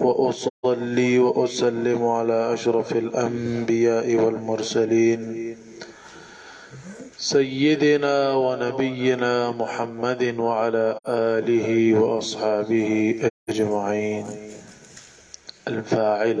واصلي واسلم على اشرف الانبياء والمرسلين سيدنا ونبينا محمد وعلى اله واصحابه اجمعين الفاعل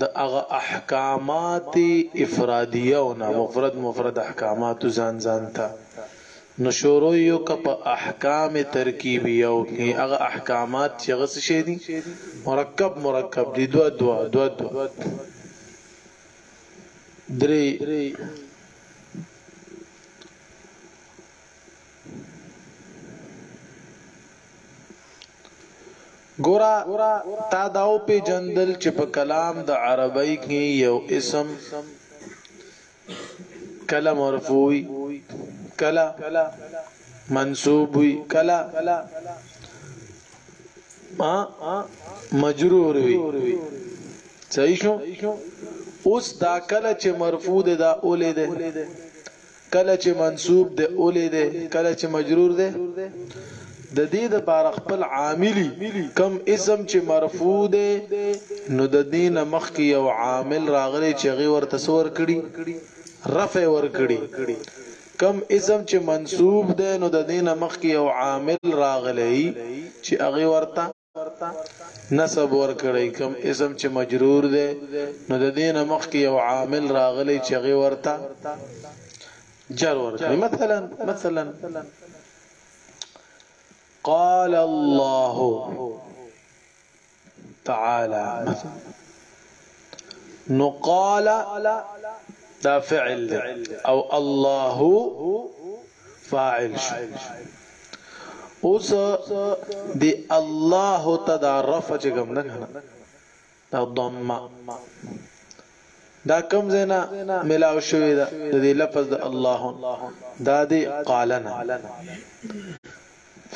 د هغه احکامات افرادیه او نه مفرد مفرد احکامات ځان ځان ته نو شروع یو ک په احکام ترکیبیه او کې هغه احکامات چې غس شي دي مرکب مرکب دي دوا دوا دوا دوا درې ګوره تا دا وپېژندل چې په کلام د عربۍ کې یو اسم کله مرفوع وي کله منصوب وي کله مجرور وي صحیح شو اوس دا کله چې مرفوع ده دا اولې ده کله چې منصوب دی اولی دی کله چې مجرور دی د دې د بار خپل عاملی کم اسم چې مرفوع دی نو د دین مخ کې یو عامل راغلی چې غي ورته سور کړي رفع ور کړي کم اسم چې منصوب دی نو د دین مخ کې یو عامل راغلی چې غي ورته نصب ورکړی کوم اسم چې مجرور دی نو د دینه مخ کې یو عامل راغلی چې غي ورته جر ورکړي مثلا مثلا قال الله تعالى نو قال دا فعل دی او الله فاعل شو اوس دی الله ته دا رفع چې کوم نه کنه دا ضمه دا کم زینا ملاو شوی دا د دې لفظ د الله دا دی قالنا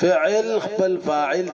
فعل خپل فاعل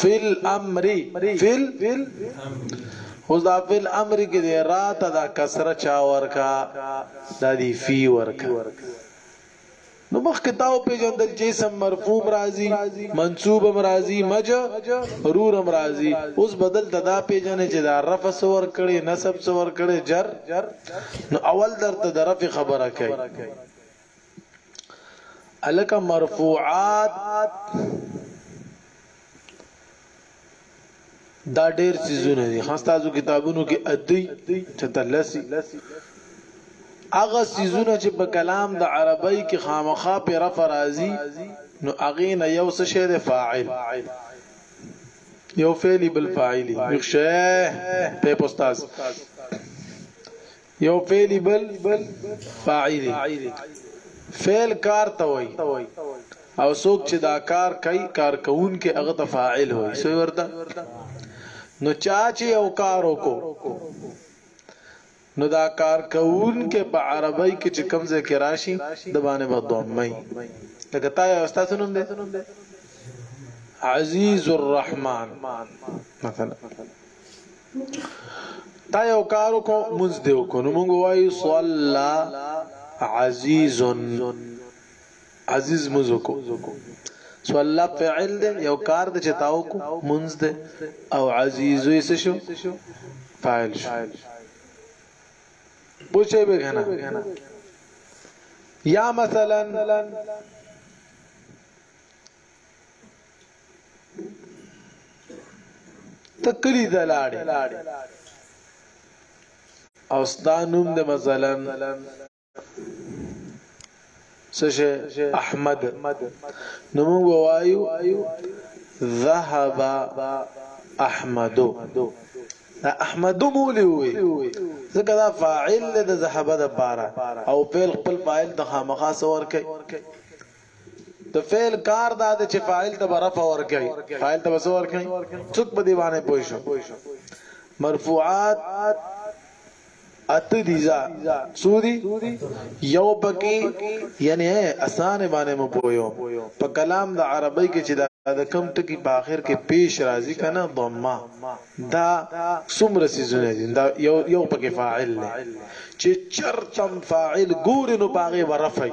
فی الامر فی اوس دا فی الامر کې دی را ته دا کسره چا ورکا دا دی فی ورکا نو مخ کتاب په جندل چې سم مرفوع راضی منصوب راضی مج رور راضی اوس بدل تدا په جن چې دا رفع سور کړي نسب سور کړي جر نو اول درته د رفع خبره کوي الک مرفوعات دا ډېر سيزونه دي خاص تاسو کتابونو کې ادي چتلسي هغه سيزونه چې په کلام د عربی کې خامخا په رفع راځي نو اغه نه یو څه شه ده فاعل یو فعلی بل فاعلی یو شه په پوستاز یو فعلی بل فاعلی فعل کار ته وای او څوک چې دا کار کوي کار کوونکې هغه ته فاعل وای سوی ورته نو چا چې یو کار وکړو نو دا کار کوونکې په عربی کې چې کوم ځای کې راشي د باندې بدومي لکه تا یو استاد نوم دی عزیز الرحمن مثلا تا یو کار وکړو مونږ دی وکړو نو مونږ وایو صلی عزیز عزیز مونږ وکړو صلی فعل دی یو کار دی چې تا وکړو مونږ دی او عزیز یې څه شو فاعل شو پوښې به کنه یا مثلا تکلی دلاړ او ستانوم د مثلا سشه احمد نو موږ وایو ذهب احمد دا احمد مولي وي ځکه دا فاعل د ذهب د پاره او فعل خپل فاعل د خامخا سور کوي د فعل کار دا دی چې فاعل ته به رفع ورکړي فاعل ته به څه ورکړي څوک په دی باندې پوه شو مرفوعات اته دي ځا سودي یو پکې یعنی اسانه باندې مو پویو په کلام د عربی کې چې دا کم ټکی په اخر کې پیش راځي کنه ضمه دا څومره سيزونه دي دا یو یو پکې فاعل دی چې چرتم فاعل ګور نو باغې ورفعي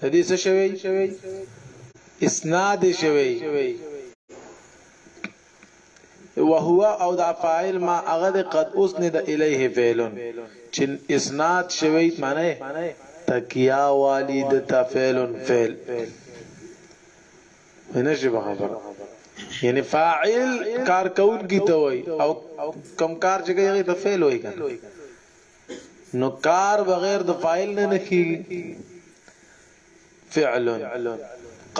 د دې څه شوی اسناد شوی وهو او دا فاعل ما هغه د قد اسند الیه فعلن چې اسناد شوی معنی تکیا والی د تفعلن فعل نه شي خبر یعنی فاعل کار کون کی ته وای او کم کار چې کوي ته فعل وای کنه نو کار بغیر د فاعل نه نکیږي فعل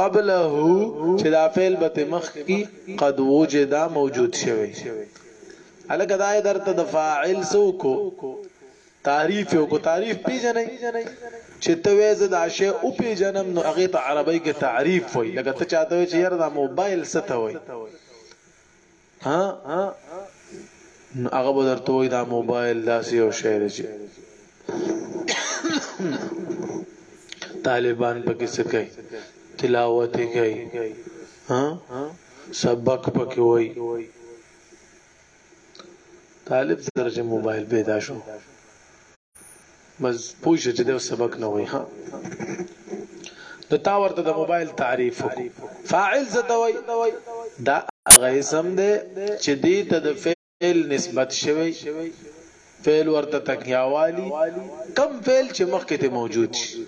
قبله چې دا فعل به مخ کی قد وجدا موجود شوی الکه دا درته د فاعل سوکو تعریف یو کو تعریف پیژنې چې ته وې زدا شی او پیژنم نو هغه ته عربی کې تعریف وای لکه ته چاته چې یار دا موبایل څه ته وای ها نو هغه به درته وای دا موبایل داسې یو شی دی چې طالبان پکې څه کوي تلاوت کوي ها سبق پکې وای طالب سره چې موبایل پیدا شو بس پوه شو چې دا سبق نه وای ها نو تا ورته د موبایل تعریف فاعل څه ته وای دا هغه اسم دی چې دې ته د فعل نسبت شوی فعل ورته تکیاوالی کم فعل چې مخکې ته موجود شي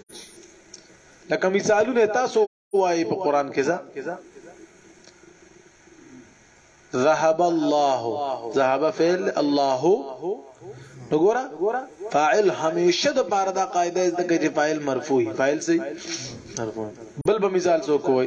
لکه مثالونه تاسو وای په قران کې ځه ذهب الله ذهب فعل الله وګوره فاعل همیشه د پاره دا قاعده د کې چې فاعل مرفوع فاعل سي مرفوع بل به مثال سو کوی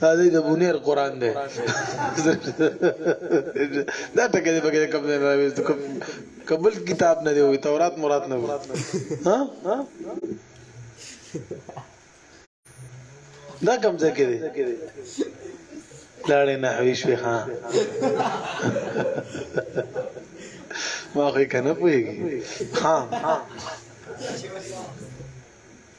دا د بونیر قران دی دا ټکه دی پکې کوم نه راوي کوم قبل کتاب نه دی وي تورات مراد نه وي ها دا کوم ځای کې دی لاړې نه حوي شوي ها ما خو کنه پوهیږي ها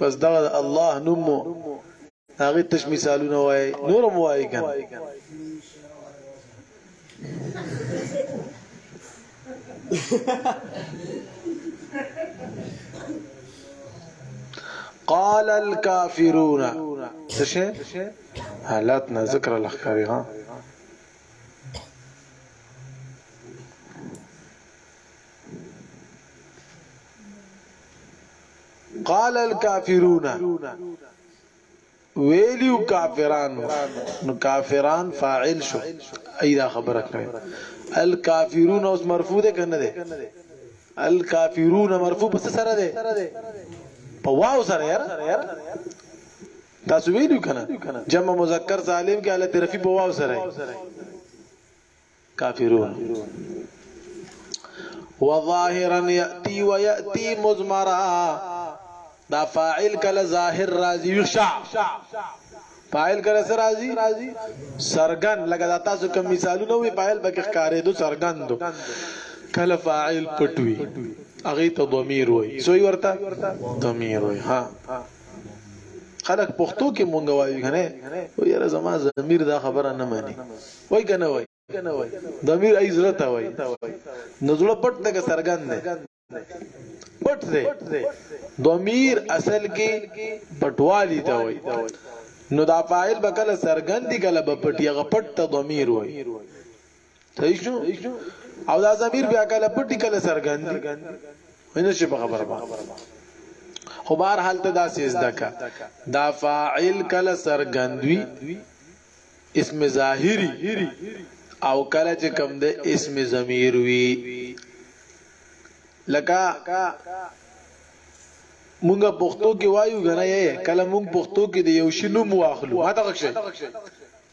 بس دا الله نوم هغه تش مثالونه وای نور مو وای کنه قال الكافرون څه شي حالاتنا ذکر الاخکاری ها قال الكافرون ویلیو کافران نو کافران فاعل شو ایدا خبره کړې الکافرون اوس مرفوع ده کنه ده الکافرون مرفوع پس سره ده په واو سره یار تاسو ویلو کنه جمع مذکر سالم کې حالت رفی په واو سره کافرون وظاهرا ياتي وياتي مزمرا دا فاعل کله ظاهر راضي وشع فاعل کله سره راضي سرغن لکه دا تاسو کوم مثالونه وي فاعل پکې ښکارې دو سرغن دو کله فاعل پټوي اغه ته ضمیر وای سوی ورته ضمیر وای ها خلک پښتو کې مونږ وایو کنه و یاره زما ضمیر دا خبره نه مانی وای کنه وای ضمیر ای زړه ته وای نو زړه پټ تک سرګند دی پټ دی ضمیر اصل کې پټوالی ته وای نو دا فاعل به کله سرګندی کله به پټ یغه پټ ته ضمیر وای صحیح شو او دا ضمیر بیا کله پټی کله سرګند وینې شي په خبره ما خو بهر حالت دا سیز دکا دا فاعل کله سرګندوی اسم ظاهری او کله چې کوم د اسم ضمیر وی لکه مونږه پښتو کې وایو غنه یې کله مونږ پښتو کې د یو شنو مو اخلو ما ته ښه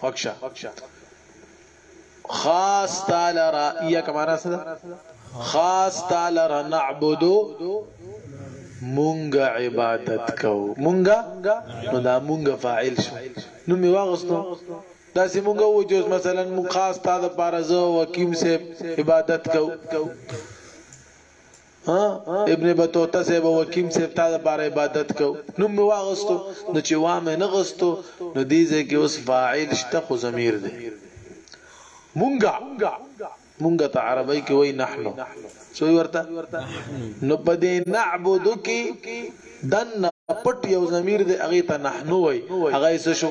خوښ شه خاص تعالی را یا کمانا سره خاص تعالی را نعبدو مونږه عبادت کو مونږه نو دا مونږه فاعل شو نو می واغستو دا سه مونږه و جوز مثلا مونږ خاص تعالی پر زو وکیم سه عبادت کو ابن بطوطه صاحب او حکیم صاحب تا د بار عبادت کو نوم می واغستو نو چې وام نه غستو نو دې ځکه اوس فاعل شته خو ضمیر دی مونږه مونږه ته عربی کې وای نحنو سو ورته نو په دې نعبد کې دن پټ یو ضمیر دی هغه ته نحنو وای هغه څه شو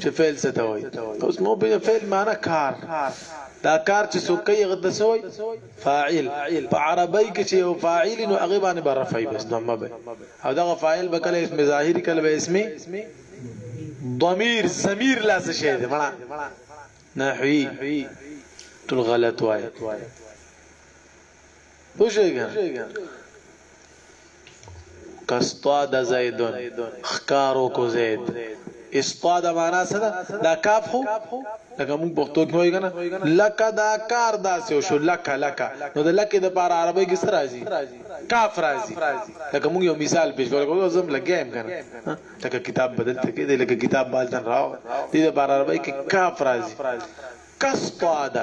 چې فعل څه ته وایي اوس مو په فعل معنی کار دا کار چې څوک یې غته سوی فاعل په عربی کې چې یو فاعل نو هغه باندې به رفعي بس ضمه به او دا فاعل به کله اسم ظاهری کله به اسم ضمیر ضمیر لا څه شی دی مړه نحوی ټول غلط وای پوښیږه کستا د زیدون خکارو کو زید استا د معنا څه ده دا کاف خو لکه موږ پښتو کې وایو کنه لکه دا کار داسې شو لکه لکه نو د لکه د پار عربی کې سره راځي کاف راځي لکه موږ یو مثال پیش کړو زم لګیم کنه لکه کتاب بدل ته کې لکه کتاب بالتن راو دې د پار عربی کې کاف راځي کستا ده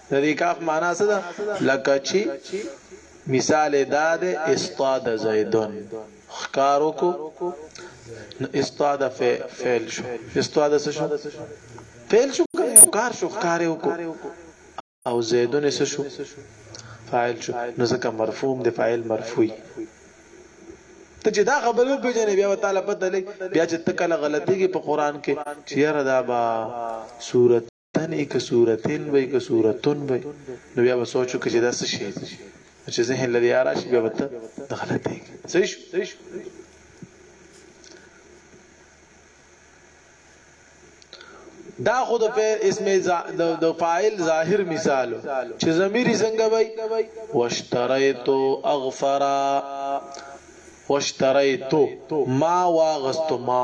د دې کاف معنا څه ده لکه چې مثال دا ده استاد زیدون خکارو کو استاد فعل شو استاد څه شو فعل شو کار شو خکاره وکړو او زیدون څه شو فاعل شو نو ځکه مرفوع د فاعل مرفوع ته چې دا خبرو په جنې بیا تعالی پته لګي بیا چې تکله غلطيږي په قران کې چې یره دا با صورت تن یې که صورتین وي که صورتون وي نو بیا به سوچ وکړي چې دا څه شی دی چې ذهن لري آرا شي بیا به ته د غلطي صحیح شو دا خود په اسم د فاعل ظاهر مثال چې ضمیر څنګه وای واشتریتو اغفرا واشتریتو ما واغست ما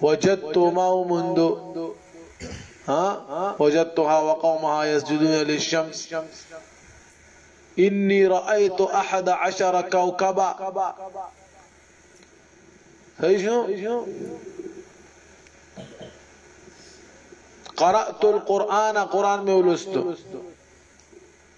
وجدتو ما مندو ها وجدتها وقومها يسجدون للشمس إني رأيت أحد عشر كوكبا هاي شنو قرأت القرآن قرآن مولست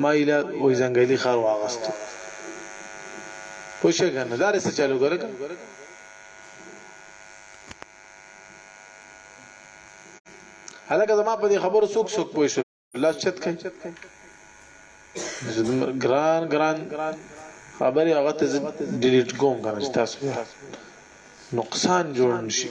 ما اله وې ځنګلي خر واغستو پوښه کنه دا رسې چالو ګره هلکه زما په دې خبرو څوک څوک پوه شو لاس چت کړي ګران ګران خبري هغه ته ډیلیټ کوم کنه تاسو نقصان جوړ نشي